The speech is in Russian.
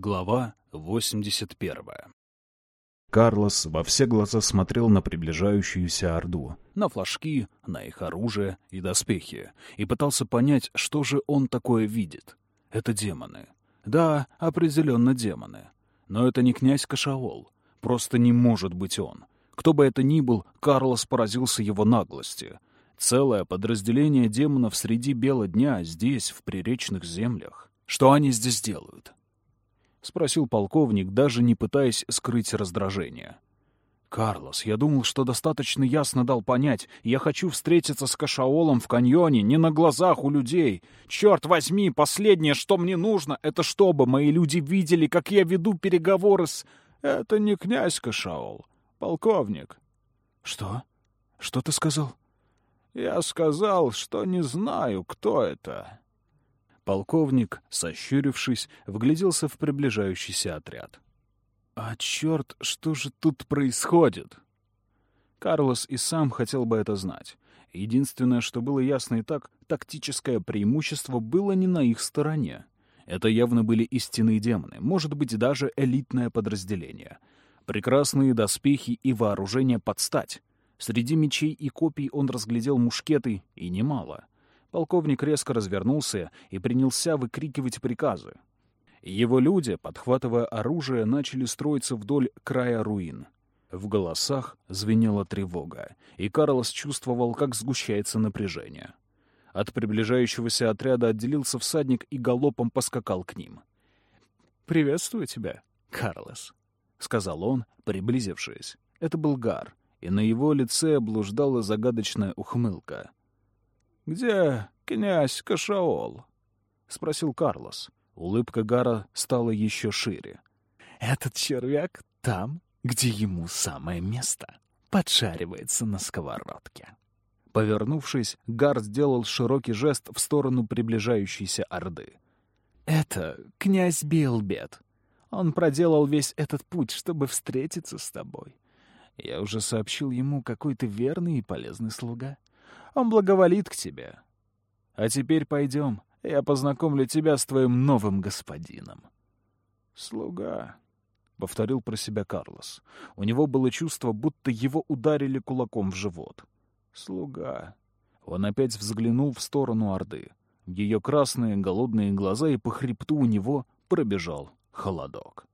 Глава 81 Карлос во все глаза смотрел на приближающуюся Орду. На флажки, на их оружие и доспехи. И пытался понять, что же он такое видит. Это демоны. Да, определенно демоны. Но это не князь Кашаол. Просто не может быть он. Кто бы это ни был, Карлос поразился его наглости. Целое подразделение демонов среди бела дня здесь, в приречных землях. Что они здесь делают? — спросил полковник, даже не пытаясь скрыть раздражение. «Карлос, я думал, что достаточно ясно дал понять. Я хочу встретиться с Кашаолом в каньоне, не на глазах у людей. Черт возьми, последнее, что мне нужно, это чтобы мои люди видели, как я веду переговоры с... Это не князь Кашаол, полковник». «Что? Что ты сказал?» «Я сказал, что не знаю, кто это». Полковник, сощурившись, вгляделся в приближающийся отряд. «А черт, что же тут происходит?» Карлос и сам хотел бы это знать. Единственное, что было ясно и так, тактическое преимущество было не на их стороне. Это явно были истинные демоны, может быть, даже элитное подразделение. Прекрасные доспехи и вооружение под стать. Среди мечей и копий он разглядел мушкеты, и немало — Полковник резко развернулся и принялся выкрикивать приказы. Его люди, подхватывая оружие, начали строиться вдоль края руин. В голосах звенела тревога, и Карлос чувствовал, как сгущается напряжение. От приближающегося отряда отделился всадник и галопом поскакал к ним. «Приветствую тебя, Карлос», — сказал он, приблизившись. Это был Гар, и на его лице блуждала загадочная ухмылка. «Где князь Кашаол?» — спросил Карлос. Улыбка Гара стала еще шире. «Этот червяк там, где ему самое место. Подшаривается на сковородке». Повернувшись, Гар сделал широкий жест в сторону приближающейся Орды. «Это князь Билбет. Он проделал весь этот путь, чтобы встретиться с тобой. Я уже сообщил ему, какой ты верный и полезный слуга. Он благоволит к тебе. А теперь пойдем, я познакомлю тебя с твоим новым господином». «Слуга», — повторил про себя Карлос. У него было чувство, будто его ударили кулаком в живот. «Слуга». Он опять взглянул в сторону Орды. В ее красные голодные глаза и по хребту у него пробежал холодок.